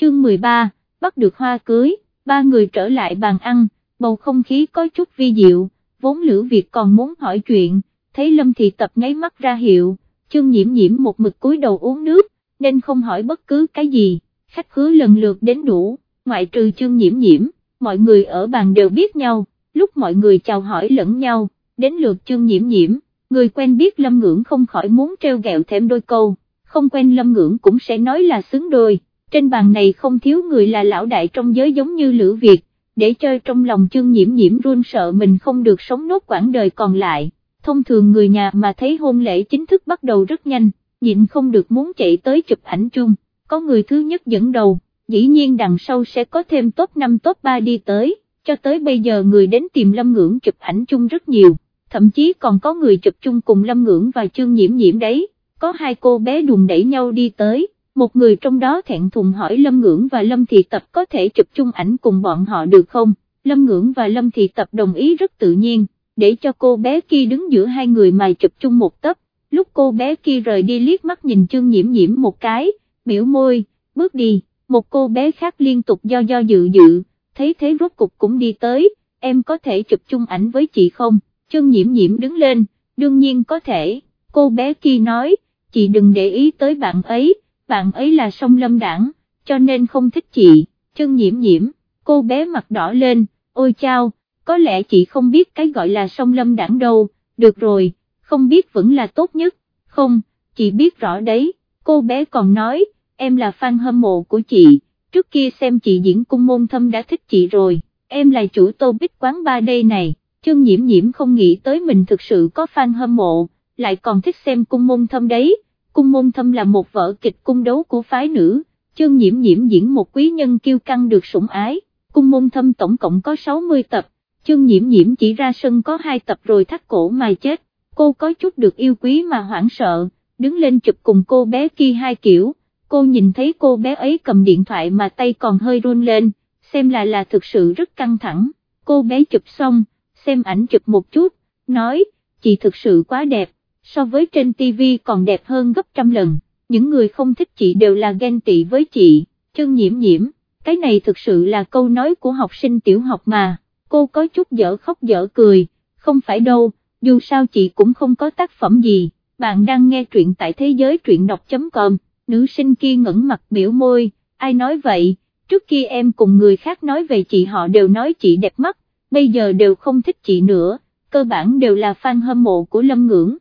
chương 13, bắt được hoa cưới, ba người trở lại bàn ăn, bầu không khí có chút vi diệu, vốn Lữ Việt còn muốn hỏi chuyện, thấy Lâm Thị Tập nháy mắt ra hiệu, chương nhiễm nhiễm một mực cúi đầu uống nước, nên không hỏi bất cứ cái gì, khách khứa lần lượt đến đủ, ngoại trừ chương nhiễm nhiễm, mọi người ở bàn đều biết nhau, lúc mọi người chào hỏi lẫn nhau, đến lượt chương nhiễm nhiễm, người quen biết Lâm Ngưỡng không khỏi muốn treo gẹo thêm đôi câu, không quen Lâm Ngưỡng cũng sẽ nói là xứng đôi, trên bàn này không thiếu người là lão đại trong giới giống như Lữ Việt, để chơi trong lòng chương nhiễm nhiễm run sợ mình không được sống nốt quãng đời còn lại, thông thường người nhà mà thấy hôn lễ chính thức bắt đầu rất nhanh, nhịn không được muốn chạy tới chụp ảnh chung, có người thứ nhất dẫn đầu, dĩ nhiên đằng sau sẽ có thêm top 5 top 3 đi tới, cho tới bây giờ người đến tìm Lâm Ngưỡng chụp ảnh chung rất nhiều, thậm chí còn có người chụp chung cùng Lâm Ngưỡng và Trương Nhiễm Nhiễm đấy, có hai cô bé đùn đẩy nhau đi tới, một người trong đó thẹn thùng hỏi Lâm Ngưỡng và Lâm Thị Tập có thể chụp chung ảnh cùng bọn họ được không, Lâm Ngưỡng và Lâm Thị Tập đồng ý rất tự nhiên, để cho cô bé kia đứng giữa hai người mà chụp chung một tấc, lúc cô bé kia rời đi liếc mắt nhìn Trương Nhiễm Nhiễm một cái, biểu môi, bước đi, một cô bé khác liên tục do do dự dự, thấy thế rốt cục cũng đi tới, em có thể chụp chung ảnh với chị không, Trương Nhiễm Nhiễm đứng lên, đương nhiên có thể, cô bé kia nói, chị đừng để ý tới bạn ấy, bạn ấy là sông lâm đảng, cho nên không thích chị, Trương Nhiễm Nhiễm, cô bé mặt đỏ lên, ôi chao, có lẽ chị không biết cái gọi là sông lâm đảng đâu, được rồi, không biết vẫn là tốt nhất, không, chị biết rõ đấy, cô bé còn nói, em là fan hâm mộ của chị, trước kia xem chị diễn cung môn thâm đã thích chị rồi, em là chủ tô bích quán ba đây này, chương nhiễm nhiễm không nghĩ tới mình thực sự có fan hâm mộ, lại còn thích xem cung môn thâm đấy, cung môn thâm là một vở kịch cung đấu của phái nữ, chương nhiễm nhiễm diễn một quý nhân kiêu căng được sủng ái, cung môn thâm tổng cộng có 60 tập, chương nhiễm nhiễm chỉ ra sân có 2 tập rồi thắt cổ mà chết, cô có chút được yêu quý mà hoảng sợ, đứng lên chụp cùng cô bé kia hai kiểu, cô nhìn thấy cô bé ấy cầm điện thoại mà tay còn hơi run lên, xem là là thực sự rất căng thẳng, cô bé chụp xong, xem ảnh chụp một chút, nói, chị thực sự quá đẹp, so với trên TV còn đẹp hơn gấp trăm lần, những người không thích chị đều là ghen tị với chị, chân nhiễm nhiễm, cái này thực sự là câu nói của học sinh tiểu học mà, cô có chút dở khóc dở cười, không phải đâu, dù sao chị cũng không có tác phẩm gì, bạn đang nghe truyện tại thế giới truyện đọc.com nữ sinh kia ngẩn mặt biểu môi, ai nói vậy, trước kia em cùng người khác nói về chị họ đều nói chị đẹp mắt, bây giờ đều không thích chị nữa, cơ bản đều là fan hâm mộ của Lâm Ngưỡng,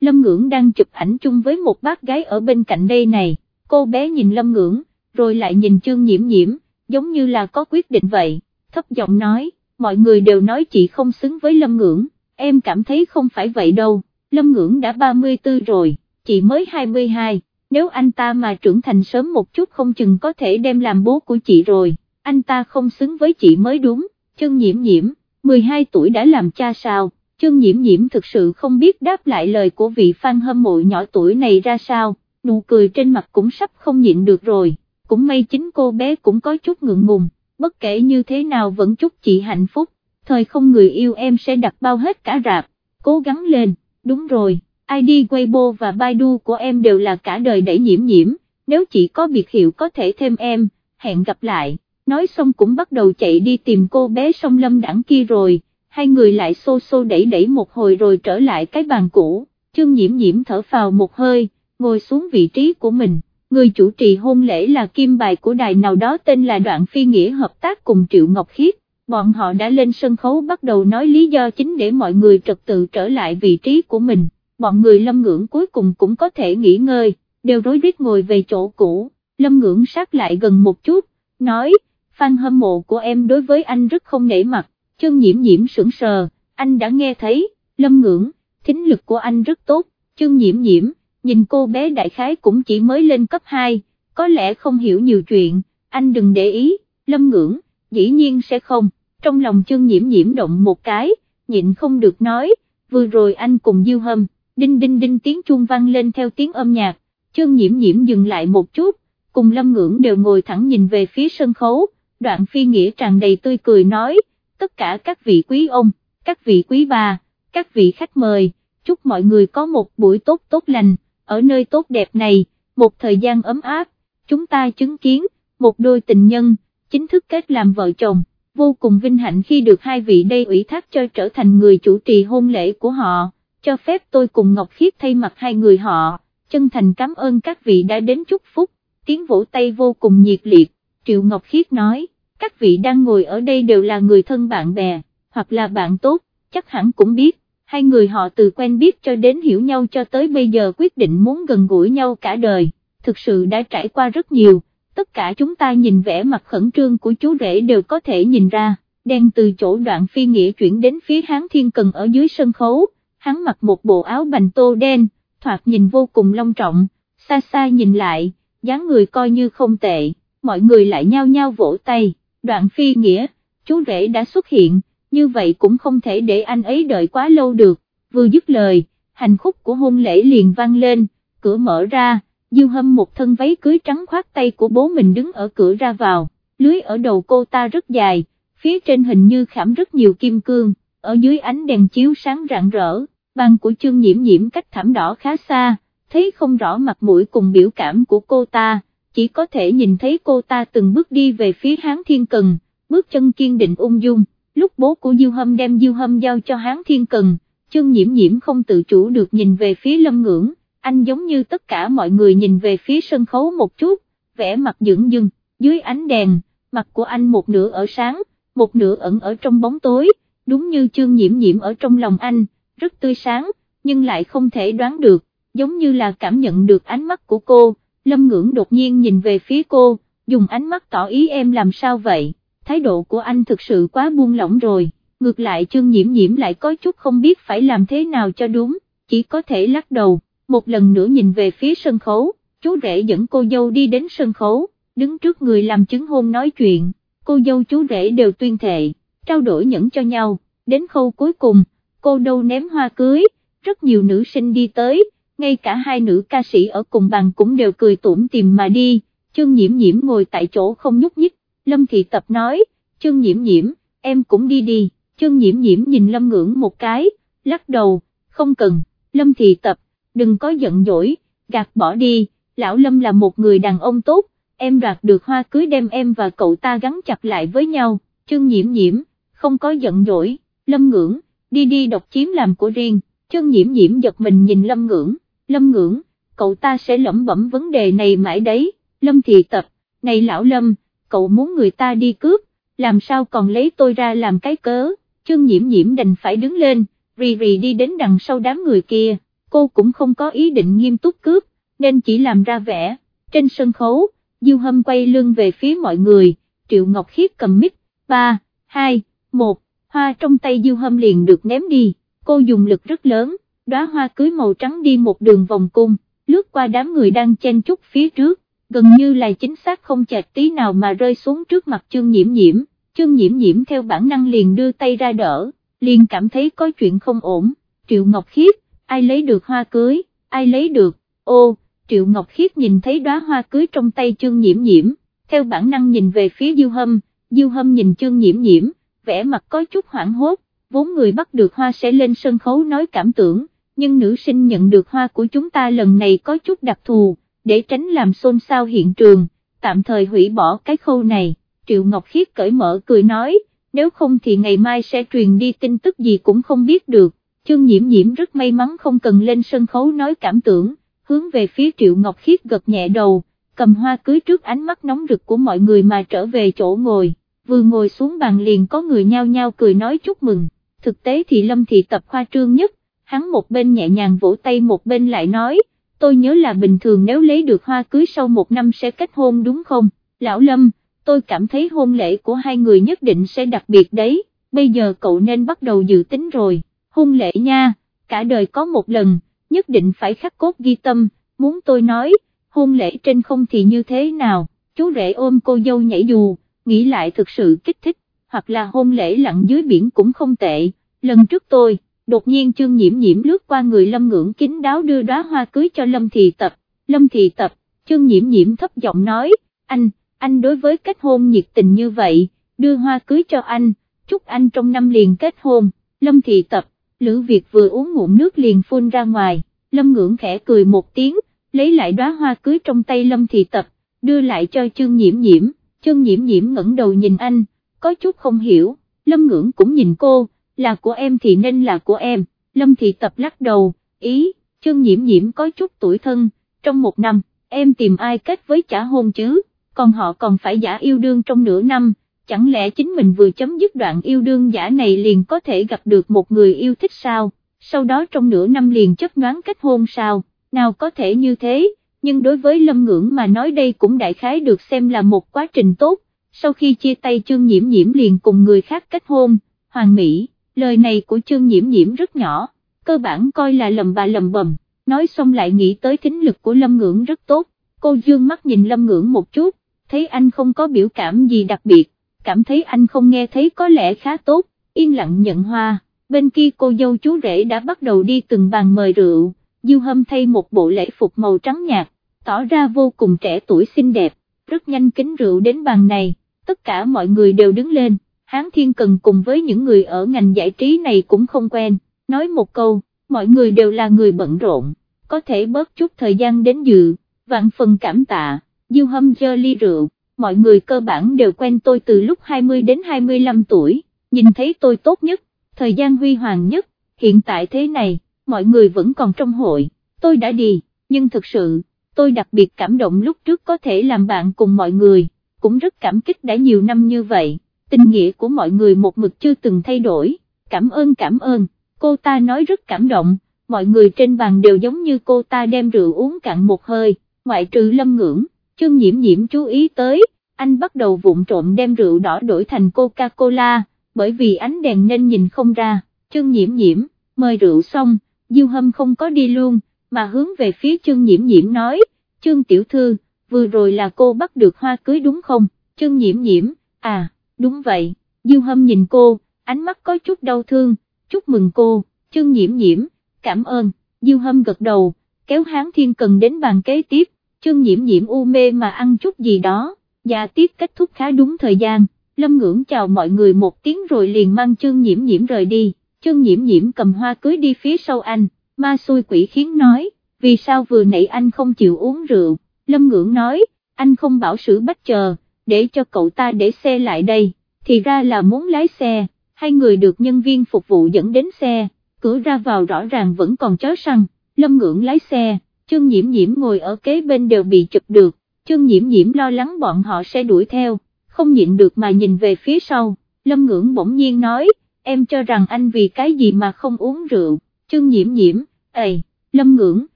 Lâm Ngưỡng đang chụp ảnh chung với một bác gái ở bên cạnh đây này, cô bé nhìn Lâm Ngưỡng, rồi lại nhìn Trương Nhiễm Nhiễm, giống như là có quyết định vậy, thấp giọng nói, mọi người đều nói chị không xứng với Lâm Ngưỡng, em cảm thấy không phải vậy đâu, Lâm Ngưỡng đã 34 rồi, chị mới 22 nếu anh ta mà trưởng thành sớm một chút không chừng có thể đem làm bố của chị rồi, anh ta không xứng với chị mới đúng, Trương nhiễm nhiễm, 12 tuổi đã làm cha sao, Chương nhiễm nhiễm thực sự không biết đáp lại lời của vị fan hâm mộ nhỏ tuổi này ra sao, nụ cười trên mặt cũng sắp không nhịn được rồi, cũng may chính cô bé cũng có chút ngượng ngùng, bất kể như thế nào vẫn chúc chị hạnh phúc, thời không người yêu em sẽ đặt bao hết cả rạp, cố gắng lên, đúng rồi ID Weibo và Baidu của em đều là cả đời đẩy nhiễm nhiễm, nếu chỉ có biệt hiệu có thể thêm em, hẹn gặp lại, nói xong cũng bắt đầu chạy đi tìm cô bé sông lâm đẳng kia rồi, hai người lại xô xô đẩy đẩy một hồi rồi trở lại cái bàn cũ, chương nhiễm nhiễm thở phào một hơi, ngồi xuống vị trí của mình. Người chủ trì hôn lễ là kim bài của đài nào đó tên là Đoạn Phi Nghĩa hợp tác cùng Triệu Ngọc Khiết, bọn họ đã lên sân khấu bắt đầu nói lý do chính để mọi người trật tự trở lại vị trí của mình bọn người lâm ngưỡng cuối cùng cũng có thể nghỉ ngơi, đều rối rít ngồi về chỗ cũ, lâm ngưỡng sát lại gần một chút, nói, fan hâm mộ của em đối với anh rất không nể mặt, chân nhiễm nhiễm sững sờ, anh đã nghe thấy, lâm ngưỡng, thính lực của anh rất tốt, chân nhiễm nhiễm, nhìn cô bé đại khái cũng chỉ mới lên cấp 2, có lẽ không hiểu nhiều chuyện, anh đừng để ý, lâm ngưỡng, dĩ nhiên sẽ không, trong lòng chân nhiễm nhiễm động một cái, nhịn không được nói, vừa rồi anh cùng Diêu Hâm đinh đinh đinh tiếng chuông vang lên theo tiếng âm nhạc, chương nhiễm nhiễm dừng lại một chút, cùng lâm ngưỡng đều ngồi thẳng nhìn về phía sân khấu, đoạn phi nghĩa tràn đầy tươi cười nói, tất cả các vị quý ông, các vị quý bà, các vị khách mời, chúc mọi người có một buổi tốt tốt lành, ở nơi tốt đẹp này, một thời gian ấm áp, chúng ta chứng kiến, một đôi tình nhân, chính thức kết làm vợ chồng, vô cùng vinh hạnh khi được hai vị đây ủy thác cho trở thành người chủ trì hôn lễ của họ, cho phép tôi cùng Ngọc Khiết thay mặt hai người họ, chân thành cảm ơn các vị đã đến chúc phúc, tiếng vỗ tay vô cùng nhiệt liệt, Triệu Ngọc Khiết nói, các vị đang ngồi ở đây đều là người thân bạn bè, hoặc là bạn tốt, chắc hẳn cũng biết, hai người họ từ quen biết cho đến hiểu nhau cho tới bây giờ quyết định muốn gần gũi nhau cả đời, thực sự đã trải qua rất nhiều tất cả chúng ta nhìn vẻ mặt khẩn trương của chú rể đều có thể nhìn ra, đen từ chỗ đoạn phi nghĩa chuyển đến phía hán thiên cần ở dưới sân khấu, hắn mặc một bộ áo bành tô đen, thoạt nhìn vô cùng long trọng, xa xa nhìn lại, dáng người coi như không tệ, mọi người lại nhao nhao vỗ tay, đoạn phi nghĩa, chú rể đã xuất hiện, như vậy cũng không thể để anh ấy đợi quá lâu được, vừa dứt lời, hành khúc của hôn lễ liền vang lên, cửa mở ra Dư hâm một thân váy cưới trắng khoát tay của bố mình đứng ở cửa ra vào, lưới ở đầu cô ta rất dài, phía trên hình như khảm rất nhiều kim cương, ở dưới ánh đèn chiếu sáng rạng rỡ, bàn của chương nhiễm nhiễm cách thảm đỏ khá xa, thấy không rõ mặt mũi cùng biểu cảm của cô ta, chỉ có thể nhìn thấy cô ta từng bước đi về phía hán thiên cần, bước chân kiên định ung dung, lúc bố của Diêu Hâm đem Diêu Hâm giao cho hán thiên cần, chân nhiễm nhiễm không tự chủ được nhìn về phía lâm ngưỡng, anh giống như tất cả mọi người nhìn về phía sân khấu một chút, vẽ mặt dưỡng dưng, dưới ánh đèn, mặt của anh một nửa ở sáng, một nửa ẩn ở trong bóng tối, đúng như chương nhiễm nhiễm ở trong lòng anh, rất tươi sáng, nhưng lại không thể đoán được, giống như là cảm nhận được ánh mắt của cô, lâm ngưỡng đột nhiên nhìn về phía cô, dùng ánh mắt tỏ ý em làm sao vậy, thái độ của anh thực sự quá buông lỏng rồi, ngược lại chương nhiễm nhiễm lại có chút không biết phải làm thế nào cho đúng, chỉ có thể lắc đầu một lần nữa nhìn về phía sân khấu, chú rể dẫn cô dâu đi đến sân khấu, đứng trước người làm chứng hôn nói chuyện, cô dâu chú rể đều tuyên thệ, trao đổi nhẫn cho nhau, đến khâu cuối cùng, cô dâu ném hoa cưới, rất nhiều nữ sinh đi tới, ngay cả hai nữ ca sĩ ở cùng bàn cũng đều cười tủm tìm mà đi, chương nhiễm nhiễm ngồi tại chỗ không nhúc nhích, Lâm Thị Tập nói, chương nhiễm nhiễm, em cũng đi đi, chương nhiễm nhiễm nhìn Lâm ngưỡng một cái, lắc đầu, không cần, Lâm Thị Tập, đừng có giận dỗi, gạt bỏ đi, lão Lâm là một người đàn ông tốt, em đoạt được hoa cưới đem em và cậu ta gắn chặt lại với nhau, chương nhiễm nhiễm, không có giận dỗi, Lâm ngưỡng, đi đi độc chiếm làm của riêng, chương nhiễm nhiễm giật mình nhìn Lâm ngưỡng, Lâm ngưỡng, cậu ta sẽ lẩm bẩm vấn đề này mãi đấy, Lâm thị tập, này lão Lâm, cậu muốn người ta đi cướp, làm sao còn lấy tôi ra làm cái cớ, chương nhiễm nhiễm đành phải đứng lên, rì rì đi đến đằng sau đám người kia. Cô cũng không có ý định nghiêm túc cướp, nên chỉ làm ra vẻ, trên sân khấu, Diêu Hâm quay lưng về phía mọi người, Triệu Ngọc Khiết cầm mic, 3, 2, 1, hoa trong tay Diêu Hâm liền được ném đi, cô dùng lực rất lớn, đóa hoa cưới màu trắng đi một đường vòng cung, lướt qua đám người đang chen chúc phía trước, gần như là chính xác không chạch tí nào mà rơi xuống trước mặt chương nhiễm nhiễm, chương nhiễm nhiễm theo bản năng liền đưa tay ra đỡ, liền cảm thấy có chuyện không ổn, Triệu Ngọc Khiết, ai lấy được hoa cưới, ai lấy được, ô, Triệu Ngọc Khiết nhìn thấy đóa hoa cưới trong tay chương nhiễm nhiễm, theo bản năng nhìn về phía Diêu Hâm, Diêu Hâm nhìn chương nhiễm nhiễm, vẻ mặt có chút hoảng hốt, vốn người bắt được hoa sẽ lên sân khấu nói cảm tưởng, nhưng nữ sinh nhận được hoa của chúng ta lần này có chút đặc thù, để tránh làm xôn xao hiện trường, tạm thời hủy bỏ cái khâu này, Triệu Ngọc Khiết cởi mở cười nói, nếu không thì ngày mai sẽ truyền đi tin tức gì cũng không biết được, chương nhiễm nhiễm rất may mắn không cần lên sân khấu nói cảm tưởng, hướng về phía Triệu Ngọc Khiết gật nhẹ đầu, cầm hoa cưới trước ánh mắt nóng rực của mọi người mà trở về chỗ ngồi, vừa ngồi xuống bàn liền có người nhao nhao cười nói chúc mừng, thực tế thì Lâm Thị tập khoa trương nhất, hắn một bên nhẹ nhàng vỗ tay một bên lại nói, tôi nhớ là bình thường nếu lấy được hoa cưới sau một năm sẽ kết hôn đúng không, lão Lâm, tôi cảm thấy hôn lễ của hai người nhất định sẽ đặc biệt đấy, bây giờ cậu nên bắt đầu dự tính rồi. Hôn lễ nha, cả đời có một lần, nhất định phải khắc cốt ghi tâm, muốn tôi nói, hôn lễ trên không thì như thế nào, chú rể ôm cô dâu nhảy dù, nghĩ lại thực sự kích thích, hoặc là hôn lễ lặn dưới biển cũng không tệ, lần trước tôi, đột nhiên chương nhiễm nhiễm lướt qua người lâm ngưỡng kính đáo đưa đóa hoa cưới cho lâm thị tập, lâm thị tập, chương nhiễm nhiễm thấp giọng nói, anh, anh đối với kết hôn nhiệt tình như vậy, đưa hoa cưới cho anh, chúc anh trong năm liền kết hôn, lâm thị tập, Lữ Việt vừa uống ngụm nước liền phun ra ngoài, Lâm Ngưỡng khẽ cười một tiếng, lấy lại đóa hoa cưới trong tay Lâm Thị Tập, đưa lại cho chương nhiễm nhiễm, chương nhiễm nhiễm ngẩng đầu nhìn anh, có chút không hiểu, lâm ngưỡng cũng nhìn cô, là của em thì nên là của em, lâm thị tập lắc đầu, ý, chương nhiễm nhiễm có chút tuổi thân, trong một năm, em tìm ai kết với trả hôn chứ, còn họ còn phải giả yêu đương trong nửa năm, chẳng lẽ chính mình vừa chấm dứt đoạn yêu đương giả này liền có thể gặp được một người yêu thích sao, sau đó trong nửa năm liền chấp nhoáng kết hôn sao, nào có thể như thế, nhưng đối với Lâm Ngưỡng mà nói đây cũng đại khái được xem là một quá trình tốt, sau khi chia tay Trương Nhiễm Nhiễm liền cùng người khác kết hôn, Hoàng Mỹ, lời này của Trương Nhiễm Nhiễm rất nhỏ, cơ bản coi là lầm bà lầm bầm, nói xong lại nghĩ tới thính lực của Lâm Ngưỡng rất tốt, cô dương mắt nhìn Lâm Ngưỡng một chút, thấy anh không có biểu cảm gì đặc biệt, cảm thấy anh không nghe thấy có lẽ khá tốt, yên lặng nhận hoa, bên kia cô dâu chú rể đã bắt đầu đi từng bàn mời rượu, Diêu Hâm thay một bộ lễ phục màu trắng nhạt, tỏ ra vô cùng trẻ tuổi xinh đẹp, rất nhanh kính rượu đến bàn này, tất cả mọi người đều đứng lên, Hán Thiên Cần cùng với những người ở ngành giải trí này cũng không quen, nói một câu, mọi người đều là người bận rộn, có thể bớt chút thời gian đến dự, vạn phần cảm tạ, Diêu Hâm dơ ly rượu, mọi người cơ bản đều quen tôi từ lúc 20 đến 25 tuổi, nhìn thấy tôi tốt nhất, thời gian huy hoàng nhất, hiện tại thế này, mọi người vẫn còn trong hội, tôi đã đi, nhưng thực sự, tôi đặc biệt cảm động lúc trước có thể làm bạn cùng mọi người, cũng rất cảm kích đã nhiều năm như vậy, tình nghĩa của mọi người một mực chưa từng thay đổi, cảm ơn cảm ơn, cô ta nói rất cảm động, mọi người trên bàn đều giống như cô ta đem rượu uống cạn một hơi, ngoại trừ lâm ngưỡng, chương nhiễm nhiễm chú ý tới, anh bắt đầu vụng trộm đem rượu đỏ đổi thành Coca-Cola, bởi vì ánh đèn nên nhìn không ra, chương nhiễm nhiễm, mời rượu xong, Diêu Hâm không có đi luôn, mà hướng về phía chương nhiễm nhiễm nói, chương tiểu thư, vừa rồi là cô bắt được hoa cưới đúng không, chương nhiễm nhiễm, à, đúng vậy, Diêu Hâm nhìn cô, ánh mắt có chút đau thương, chúc mừng cô, chương nhiễm nhiễm, cảm ơn, Diêu Hâm gật đầu, kéo hán thiên cần đến bàn kế tiếp, chương nhiễm nhiễm u mê mà ăn chút gì đó, và tiếp kết thúc khá đúng thời gian, Lâm Ngưỡng chào mọi người một tiếng rồi liền mang chương nhiễm nhiễm rời đi. Trương nhiễm nhiễm cầm hoa cưới đi phía sau anh, ma xui quỷ khiến nói, vì sao vừa nãy anh không chịu uống rượu, lâm ngưỡng nói, anh không bảo sử bách chờ, để cho cậu ta để xe lại đây, thì ra là muốn lái xe, hai người được nhân viên phục vụ dẫn đến xe, cửa ra vào rõ ràng vẫn còn chó săn, lâm ngưỡng lái xe, chương nhiễm nhiễm ngồi ở kế bên đều bị chụp được, chương nhiễm nhiễm lo lắng bọn họ sẽ đuổi theo, không nhịn được mà nhìn về phía sau, lâm ngưỡng bỗng nhiên nói, em cho rằng anh vì cái gì mà không uống rượu, chương nhiễm nhiễm, ầy, lâm ngưỡng,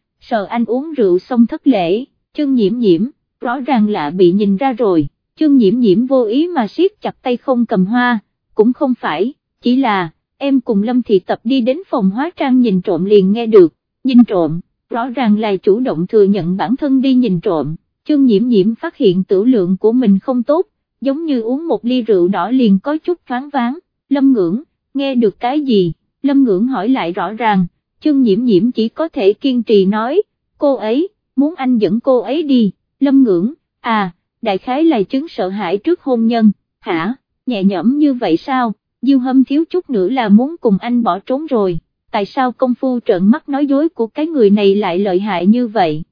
sợ anh uống rượu xong thất lễ, chương nhiễm nhiễm, rõ ràng là bị nhìn ra rồi, chương nhiễm nhiễm vô ý mà siết chặt tay không cầm hoa, cũng không phải, chỉ là, em cùng Lâm Thị Tập đi đến phòng hóa trang nhìn trộm liền nghe được, nhìn trộm, rõ ràng là chủ động thừa nhận bản thân đi nhìn trộm, chương nhiễm nhiễm phát hiện tử lượng của mình không tốt, giống như uống một ly rượu đỏ liền có chút thoáng váng, Lâm ngưỡng, nghe được cái gì, Lâm Ngưỡng hỏi lại rõ ràng, chương nhiễm nhiễm chỉ có thể kiên trì nói, cô ấy, muốn anh dẫn cô ấy đi, Lâm Ngưỡng, à, đại khái là chứng sợ hãi trước hôn nhân, hả, nhẹ nhõm như vậy sao, Diêu Hâm thiếu chút nữa là muốn cùng anh bỏ trốn rồi, tại sao công phu trợn mắt nói dối của cái người này lại lợi hại như vậy.